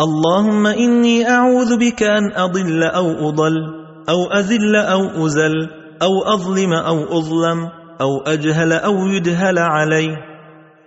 اللهم إني أعوذ بك أن أضل أو أضل أو أذل أو أزل أو أظلم أو أظلم أو أجهل أو يجهل علي.